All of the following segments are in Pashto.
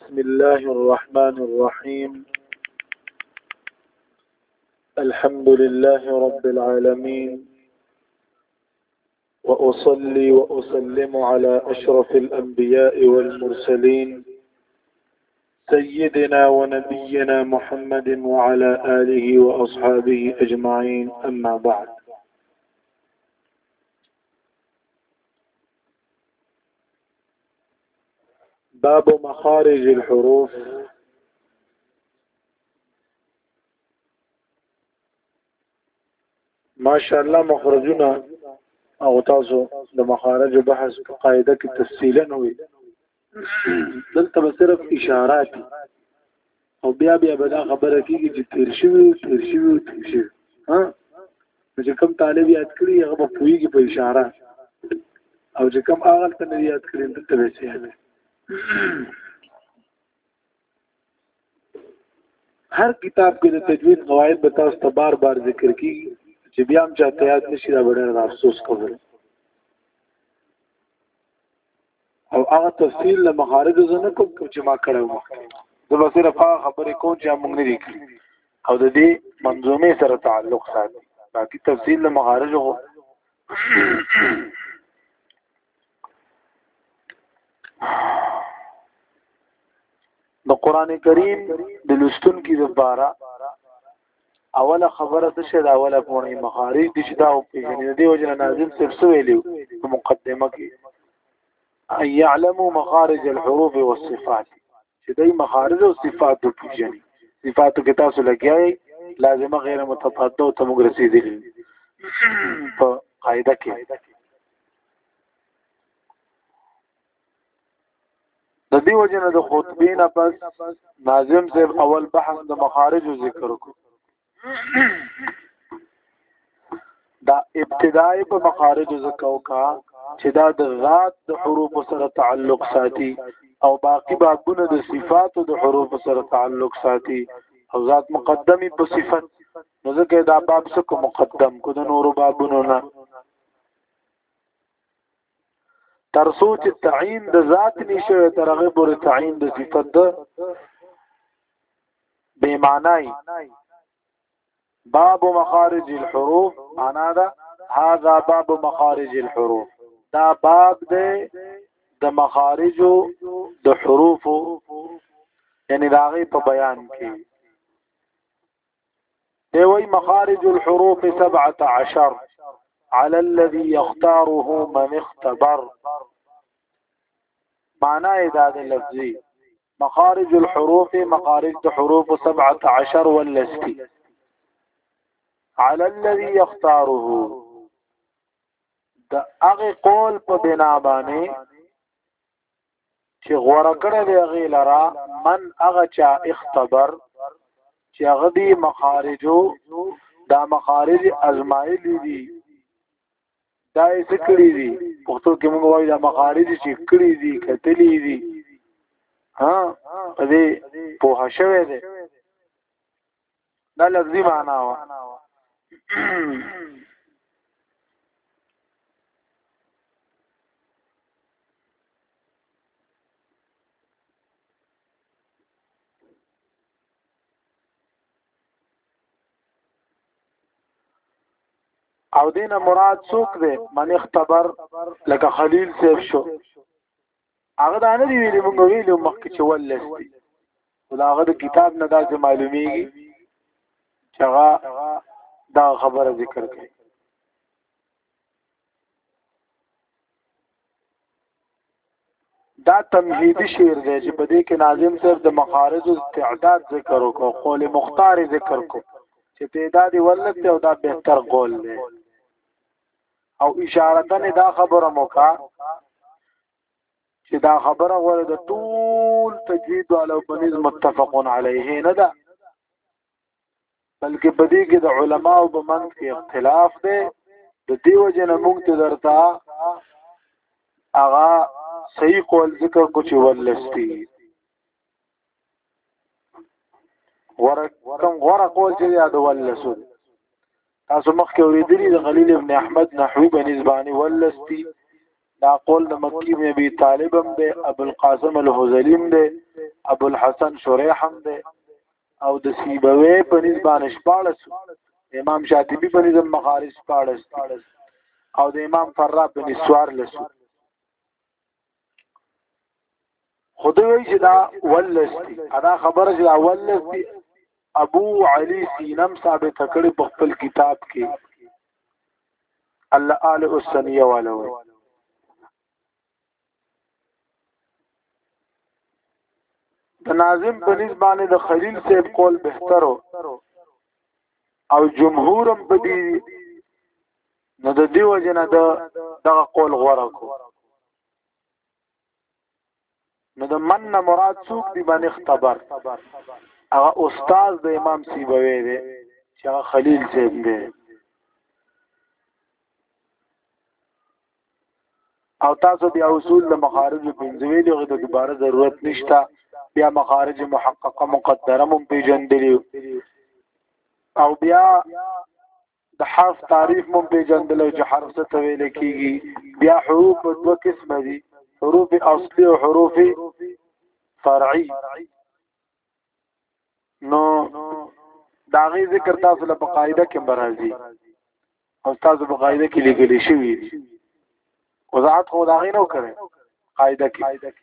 بسم الله الرحمن الرحيم الحمد لله رب العالمين واصلي واسلم على اشرف الانبياء والمرسلين سيدنا ونبينا محمد وعلى اله واصحابه اجمعين اما بعد باب مخارج الحروف ماشاءالله مخرجونه او تاسو د مخارج بحث په قاعده کې تفصیلا وي دلته صرف اشارات او بیا بیا به دا خبره کیږي چې تیر شوی او تیر شوی او تیر شوی ها چې کوم طالب یاد کړی هغه په پویږي په اشاره او چې کوم هغه ته نه یاد کړی نو ته به څه یاد هر کتاب کې د تجوید قواعد به تاسو ته بار بار ذکر کیږي چې بیا هم چاته یاد نشي دا ډېر افسوس کوي او هغه تفصیل له مخارج زنه کوم چې ما کړو د بصیره په خبرې کوم چې موږ نه دي کړی او د دې منظومه سره تعلق ساتي باقي تفصیل له مخارج هو د قران کریم د لستون کې د بارا اوله خبره څه شي دا اوله کومه مخارج دي چې دا او پیژنې دی او جن ناظم صرف سو ویلو په مقدمه کې اي يعلموا مخارج الحروف والصفات چې دای مخارج او صفات په پیژنې صفات کې تاسو لګیاي لازمه غیر متضاده او تمګ رسیدلی په قاعده کې د دې وجه نه د خطبې نه پس ناظم صاحب اول بحث د مخارج ذکر کو دا ابتدای په مخارج ذکر کا چې دا د ذات د حروف سره تعلق ساتي او باقی بابونه د صفات د حروف سره تعلق ساتي او ذات مقدمی په صفت نو ځکه دا باب څخه مقدم کو د نورو بابونو نه تر څو چې تعین د ذات نشي تر هغه پورې تعین د صفت ده بے معنی باب مخارج الحروف معنا دا هذا باب مخارج الحروف دا باب دی د مخارج د حروف یعنی داغه په بیان کې دی وی مخارج الحروف 17 على الذي يختاره من اختبر معنا ادا د لفظي مخارج الحروف مخارج الحروف 17 واللسكي على الذي يختاره د هغه قول په بنا باندې چې غوړه کړه دی هغه لرا من هغه چا اختبر چې هغه دی مخارجو دا مخارج ازمایلی دي دا یې ذکرې دي پښتو کې موږ وایو دا مخارج چې کړې دي کتلې دي ها دې په هشوي دي دا لفظي معنا و او دینه مراد څوک دی من اختبر لکه خلیل سیف شو هغه دا نه دی ویلي موږ ویلو مخکې چې ولس دی دا هغه د کتاب نه داسې معلومیږي چې هغه دا خبره ذکر کړي دا تمهیدی شعر دی چې په دې کې ناظم سر د مخارج او تعداد ذکر وکړو قول مختار ذکر کو چې تعداد ولت او دا بهتر قول دی او اشارتن دا خبره موکا چې دا خبره غوړه د ټول تجوید والو په نس متفقون علیه نه ده بلکې په دې کې د علماو په منځ کې اختلاف دی د دیو جن موږ ته درته اغا صحیح قول ذکر کو چې ولستی غوره کوم غوره قول چې یادول لسو تاسو مخکې اوریدلی د غلیل ابن احمد نحوی بن زبانی ولستی دا قول د مکی بن ابي طالب هم دی ابو القاسم الهذلي هم دی ابو الحسن شريح هم دی او د سیبوي په نسبت شپارس امام شاطبي په نسبت مخارج شپارس او د امام فراب په نسوار لسو خدای وی چې دا ولستی ادا خبره چې دا ولستی ابو علی سینم ثابت کړي په خپل کتاب کې الله آل السنیه والو د ناظم په نسبانه د خلیل صاحب قول بهترو او جمهورم په دې نو د دې وجه نه د دغه قول غوړه کو نو د من نه مراد څوک دی باندې خبر هغه استاد د امام سیبوی دی چې هغه خلیل صاحب دی او تاسو بیا اصول د مخارج پنځوي دغه د دوباره ضرورت نشته بیا مخارج محققه مقدره مم پیجن دی او بیا د حرف تعریف مون پیجندل چې حرف څه ته ویل کیږي بیا حروف دوه قسم دي حروف اصلي او حروف فرعي نو دا غي ذکر تاسو له قاعده کې برازي او تاسو په قاعده کې لیکل شوی وضاحت خو دا غي نو کړي قاعده کې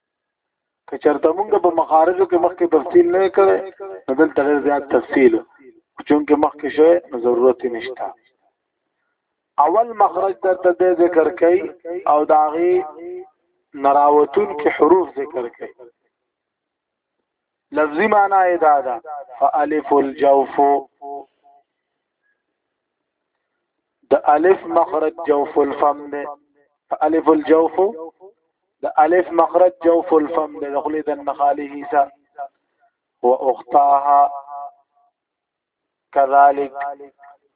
که چرته موږ په مخارجو کې مخکې تفصیل نه کړي نو دلته ډېر زیات تفصیل چونکه مخکې شوی نو ضرورت نشته اول مخرج درته د ذکر کوي او داغي نراوتون کې حروف ذکر کوي لفظي معنی ادا ده فالف الجوف د الف مخرج جوف الفم ده الف الجوف د الف مخرج جوف الفم ده دخل د نخاله سا و اختاها کذالک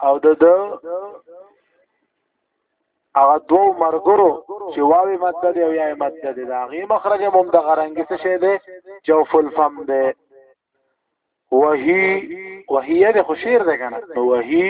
او د د هغه دوو مرګرو چې واوی ماده دی او یا ماده دی دا غي مخرج هم د غرنګي څه شه دی جوف الفم دی وهي وهي د خوشیر ده کنه وهي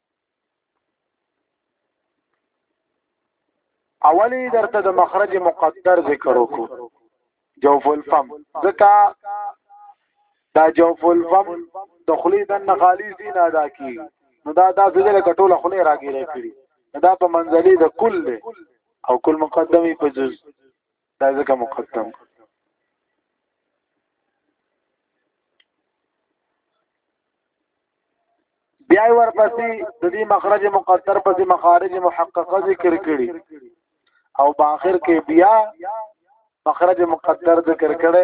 اولی درته د مخرج مقدر ذکر وکړو جوف الفم ځکه دا جوف الفم د خلی د نغالی زین ادا کی نو دا دا زله کټوله خلی راګیره کړی دا په منځلي د کل او کل مقدمي په جز دا ځکه مقدم بیا ورپسې د دې مخرج مقدر پسې مخارج محققه ذکر کړي او باخر کې بیا مخرج مقدر ذکر کړي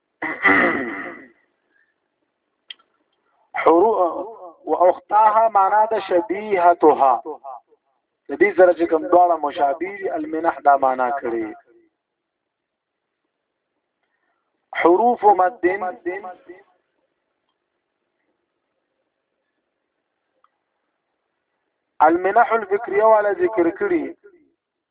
حروف واختها معنا د شبيهتها د دې سره چې کوم دواړه مشابه دي المنح دا معنا کړي حروف مد المنح الفکریه والا ذکر کړي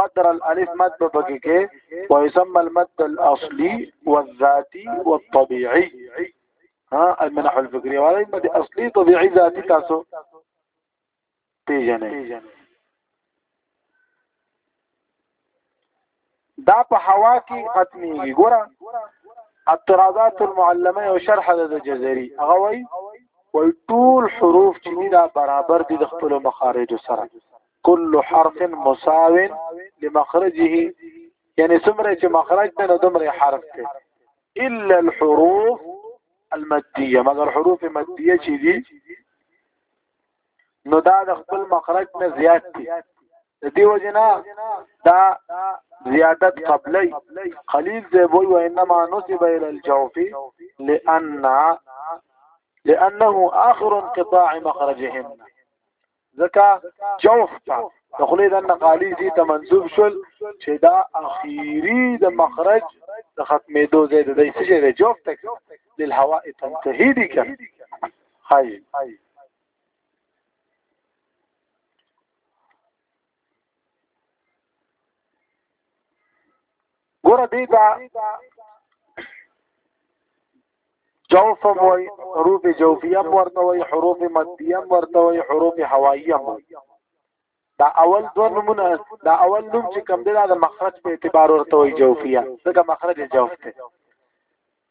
قدر الالف مد په پکې کې او يسمى المد الاصلي والذاتي والطبيعي ها المنح الفكري ولا مد اصلي طبيعي ذاتي تاسو پیژنې دا په هوا کې ختميږي ګوره اعتراضات المعلمه او شرح د جزري هغه وای وای ټول حروف چې دا برابر دي د خپل مخارج سره كل حرف مساو لمخرجه يعني سمره چې مخرج ته نو دمره حرف ته الا الحروف الماديه مگر حروف ماديه چې دي نو دا د خپل مخرج نه زیات دي د دې وجنا دا زیادت قبلی قلیل دی وی و انما نسب الى الجوف لان لانه اخر انقطاع مخرجهم ځکه جوف ته د خلی د نقالی زی ته منسوب شول چې دا اخیری د مخرج د ختمېدو ځای دی څه شي دی جوف ته للهواء تنتهي دي که هاي ګوره دی دا جوف وای حروف جوفیه ورته وای حروف مدیه ورته وای حروف هواییه وای دا اول دو نمونه دا اول نوم چې کوم دی دا د مخرج په اعتبار ورته وای جوفیه ځکه مخرج جوف دی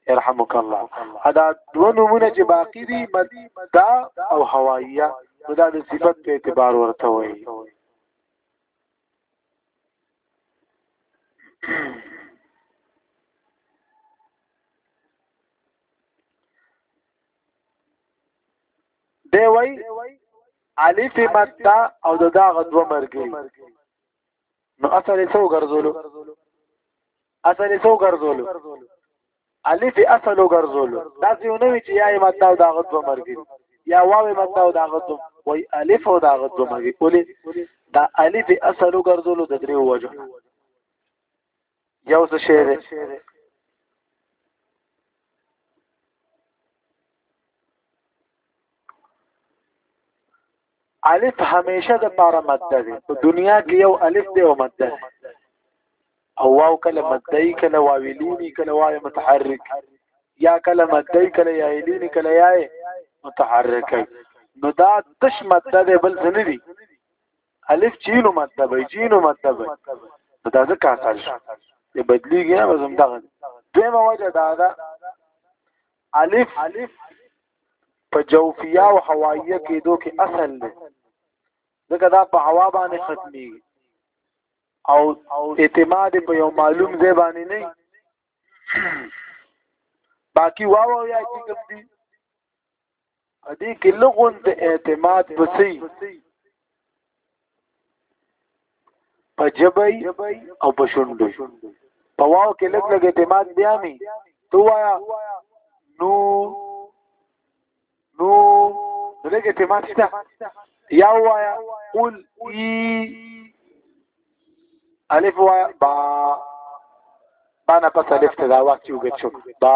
يرحمك الله ادا دو نمونه چې باقی دي مدا او هوائیه نو دا د صفت په اعتبار ورته وایي دی وای الف متا او دغه دو مرګي نو اصل یې څو ګرځولو اصل یې څو ګرځولو الف اصل وګرځولو دا یو نوی چې یا ماده او داغت به مرګي یا واو ماده او داغت وای الف او داغت به مرګي اولی دا الف اصل وګرځولو د دریو وجه یو څه شی دی الف همیشه د پاره ماده ده په دنیا کې یو الف دی او ماده ده او واو کله ماده ای کله واویلینی کله وای متحرک یا کله ماده ای کله یایلینی کله یای متحرک نو دا تش ماده ده بل څه نه دی الف چینو ماده به چینو ماده به دا ځکه اصل شو بدلیږي نه زم دغه دیمه وجه دا ده الف په جوفیه او هواییه کې دوه کې اصل دی ځکه دا په هوا باندې ختمي او اعتماد په یو معلوم ځای باندې نه باقی واو یا چې کوم دي دې کې لغون د اعتماد پسې په جبای او په شونډو په واو کې لګ لګ اعتماد بیا می تو وایا نو نو لګ اعتماد شته یا وایا قل ای الف وایا با بانا پس الف ته دا واچو ګچو با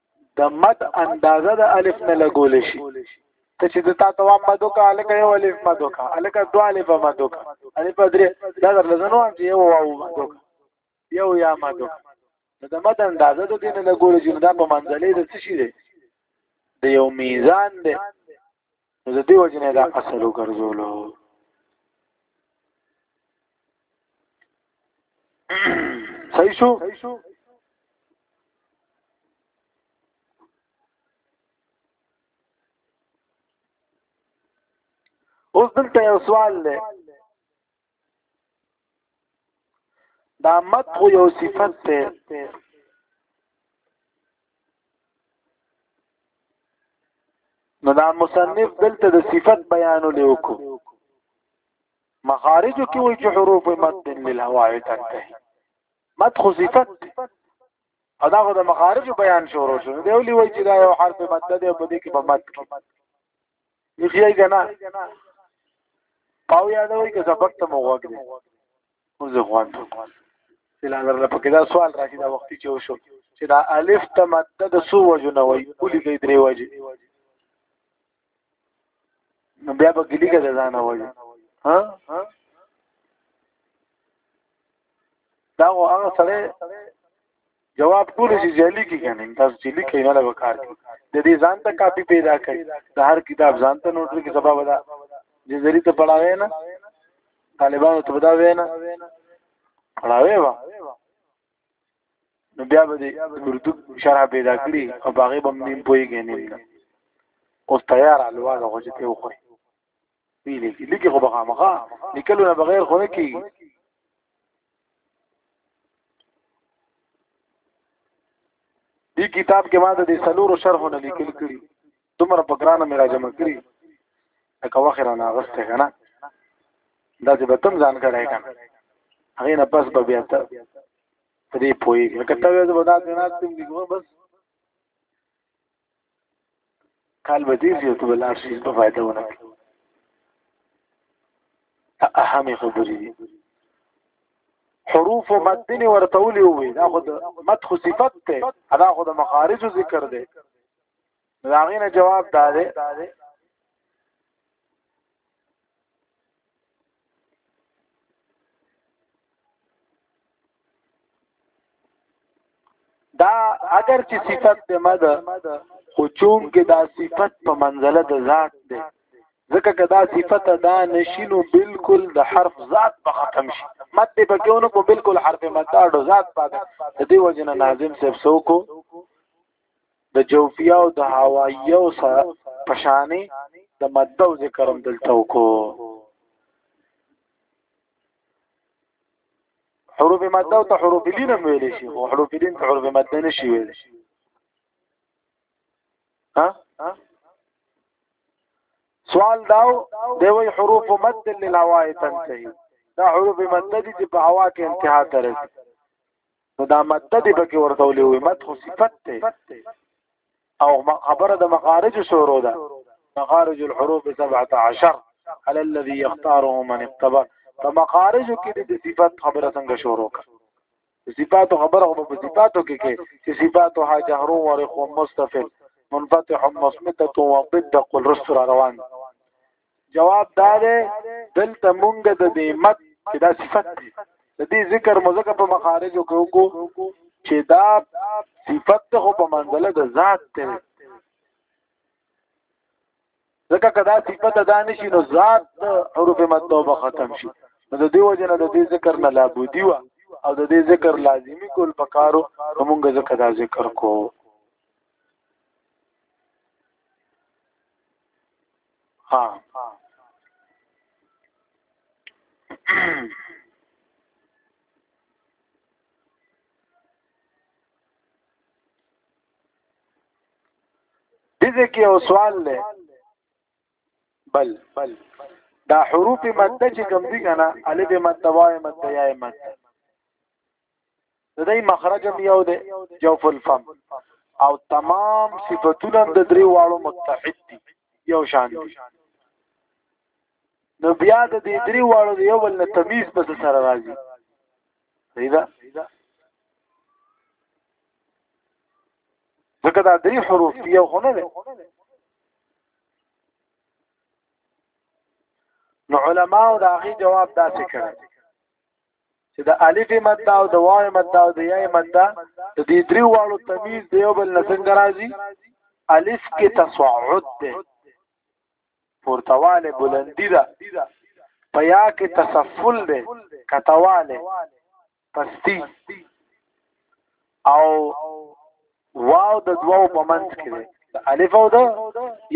د مد اندازه د الف نه لګول شي ته چې د تا توام مدو کا الک یو الف مدو کا الک دو الف مدو کا الف درې دا در لزنو ان چې یو واو مدو کا یو یا مدو د مد اندازه د دین له ګورې چې دا په منځلې د څه شي دی د یو میزان دی نو د دې وجنه دا اصل وګرځولو صحیح شو اوس دلته یو سوال دی دا مدح یو صفت ته نو دا مصنف دلته د صفت بیان لیکو مخارج کې وایي چې حروف مد للهواء تنتهي مد خو صفت ادا غو د مخارج بیان شروع شو دی ولي وایي چې دا یو حرف مد دی په دې کې په مد کې یې کنه پاو یادوي که سبق ته مو وګړي موږ ځوان سلام درنه پکې دا سوال راځي دا وختي چې وشو چې دا الف ته ماده د سو وجو نه وای ولي دې درې وجه نو بیا به ګلی کې ځان وای ها دا هغه سره جواب ټول چې جلی کې کنه تاسو چې لیکي نه لګو کار کې د دې ځان ته کاپی پیدا کړي د هر کتاب ځان ته نوټ کې سبا ودا چې زری ته پڑھاوي نه طالبانو ته ودا وینا پڑھاوي وا نو بیا به دې اردو شرح پیدا کړي او باغې بم نیم پوي کې نه اوس تیار الوازه غوښته وخوري دی لیکي لیکي خو بخا مخا لیکلو نه بغیر خو نه کیږي دې کتاب کې ما د سلورو شرحونه لیکل کړي دومره په ګرانه مې راجم کړي لکه وخت را نه غسته کنه دا چې به تم ځان کړای کنه هغه نه پس به بیا ته دې پوي کته وې زه به دا نه تم دی بس کال به دې زیاتو به لاړ شي په فایده ونه کړي دا اهمې خبرې دي حروف مدني ورته ولي وي دا خو د مد خو صفت ده دا خو د مخارج ذکر ده دا غینه جواب دا ده دا اگر چې صفت د مد خو چون کې دا صفت په منزله د ذات ده ځکه که دا صفت دا نشینو بالکل د حرف ذات په ختم شي مد په کېونو کو بالکل حرف مد دا ذات پاتې د دې وجنه ناظم صاحب سوکو د جوفیا او د هوایو سره پشانې د مدو ذکرم دلته وکړو حروف ماده او ته حروف لین هم ویل شي او حروف لین ته حروف ماده نشي ویل شي ها سوال داو دی وی حروف مد للهواء تنتهي دا حروف مد دي چې په هوا کې انتها ته رسي نو دا مد دی بکی ورته ولې وي مد خو صفت ته او خبره د مخارج شروع ده مخارج الحروف 17 على الذي يختاره من اقتبى فمخارج کې د صفات خبره څنګه شروع کړه صفات خبره په صفاتو کې کې چې صفات ها جهر و رخ و مستفل منفتح مصمته و ضد قل رسل روان جواب دا دی دلته مونږ د دې مت چې دا صفت دی د دې ذکر مزګه په مخارجو کې وکړو چې دا صفت خو په منځله د ذات ته ځکه کدا صفت ادا نشي نو ذات حروف متوبه ختم شي نو د دې وجه نه د دې ذکر نه لابودي وا او د دې ذکر لازمی کول پکارو موږ ځکه دا ذکر کوو ها دې کې یو سوال دی بل بل دا حروف مد چې کوم دي کنه الف مد وای مد یا مد د دې مخرج هم یو دی جوف الفم او تمام صفاتونه د درې واړو متحد دي یو شان دي نو بیا د دې درې واړو د یو بل نه تمیز په سره راځي صحیح ده ځکه دا درې حروف دي یو خونه ده نو علماو دا غي جواب داسې کړی چې د الف ماده او د واو ماده او د یاء ماده د دې دریو واړو تمیز دی او بل نه څنګه راځي الف کې تصعد ده پورتواله بلندی ده پیا کې تسفل ده کتواله پستی او واو د دوو په منځ کې ده الف او د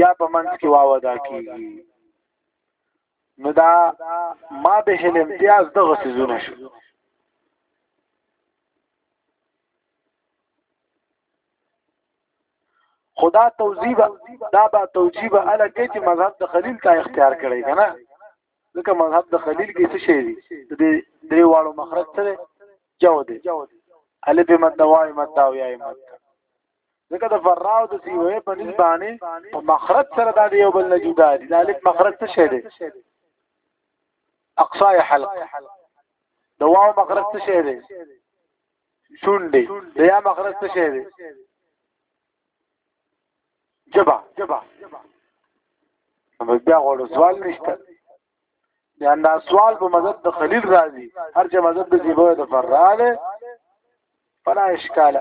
یا په منځ کې واو ادا کیږي نو دا ما به هل امتیاز دغه سيزونه شو خدا توجیبه دا به توجیبه الکه چې مذهب د خلیل کا اختیار کړی کنه ځکه مذهب د خلیل کې څه شی دی د درې واړو مخرج سره جو دی الف مد واي مد او یای مد ځکه د فراو د سیوه په نسبانه په مخرج سره دا یو بل نه جدا دي دا لیک مخرج څه شه دي اقصا حلق د واو مخرج څه شه دي شونډې د یا مخرج څه شه دي جبا جبا بیا غوړو سوال نشته یان دا سوال په مذهب د خلیل راځي هر چې مذهب د جیبو د فراله فلا اشکال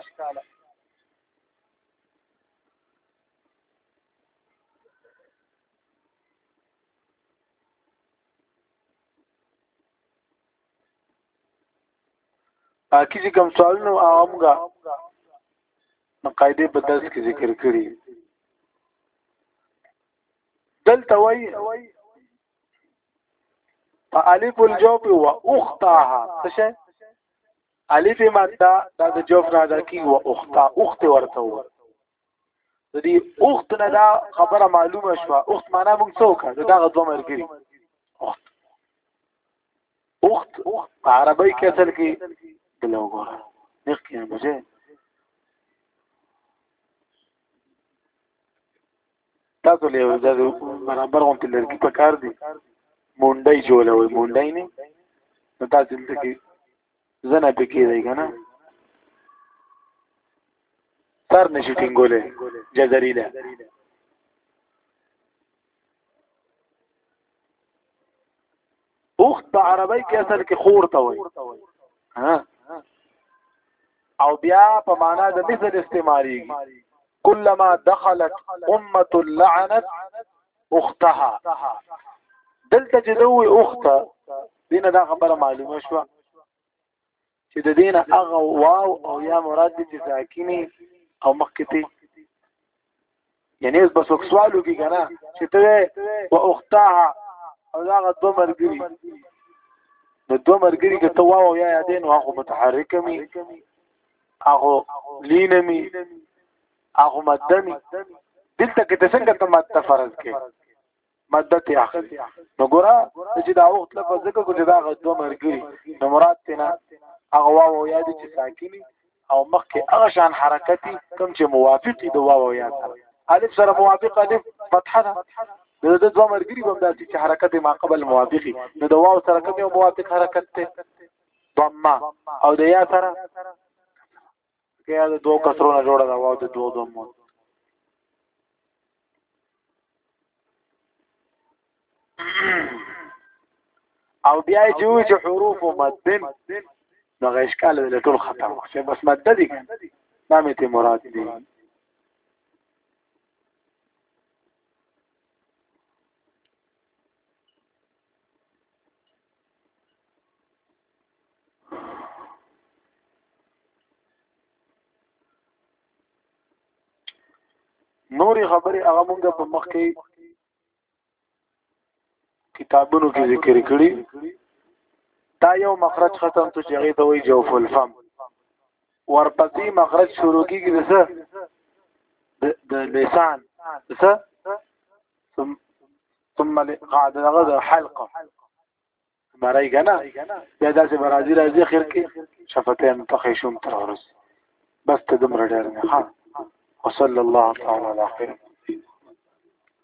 باقی چې کوم سوالونه عامګه نو قاعده په درس کې ذکر کړی دلته وای په الف الجوف و اختها څه الف ماده دا د جوف نه ادا کی و اختا اخت ورته و د دې اخت نه دا خبره معلومه شو اخت معنا موږ څوک دا غو دوه مرګري اخت اخت په عربی کې اصل کې دلو ګوره نخ کې مجه تاسو له یو ځای برابر غونډې لرګي په کار دي مونډای جوړوي مونډای نه نو تاسو دلته کې زنه پکې دی کنه سر نشي ټینګولې جزري ده اخت په عربی کې اصل کې خور ته وایي ها او بیا په معنا د مثل استعماليږي كلما دخلت امه لعنت اختها دلته چې دوی اخته دینه دا خبره معلومه شوه چې د دینه هغه واو او یا مراد دي چې ساکینه او مخکته یعنی اوس بس وکسوالو کې کنه چې ته او اختها او هغه دوه مرګري د دوه مرګري کې ته واو یا یادین واخو متحرک می هغه لینمی هغه مدمی دلته کې څنګه ته ماته فرض کې مدت اخلي نو ګوره چې دا وخت لپاره ځکه چې دا دوه مرګري نو مراد تینا هغه واو او یاد چې ساکني او مخکې هغه شان حرکتي کم چې موافقي د واو او یاد سره الف سره موافق الف فتحه ده نو د دوه مرګري هم داسې چې حرکت ما قبل موافقي نو د واو سره کوم موافق حرکت ته ضمه او د یا سره کې دا دوه کسرونه جوړه دا واو د دوه دوه مون او بیا چې وی چې حروف مدن نو غیشکال له ټول ختم شي بس مد دي نامې ته مراد دي نوري خبرې هغه مونږه په مخ کې کتابونو کې ذکر کړی دا یو مخرج ختم ته چې هغه ته وایي جوف الفم ورپسې مخرج شروع کیږي د څه د لسان څه ثم ثم قاعده غدا حلقه برای کنه بیا داسې برازي راځي اخر کې شفتین په خیشوم تر ورس بس ته دمر ډیر نه ها وصلی الله تعالی علی خیر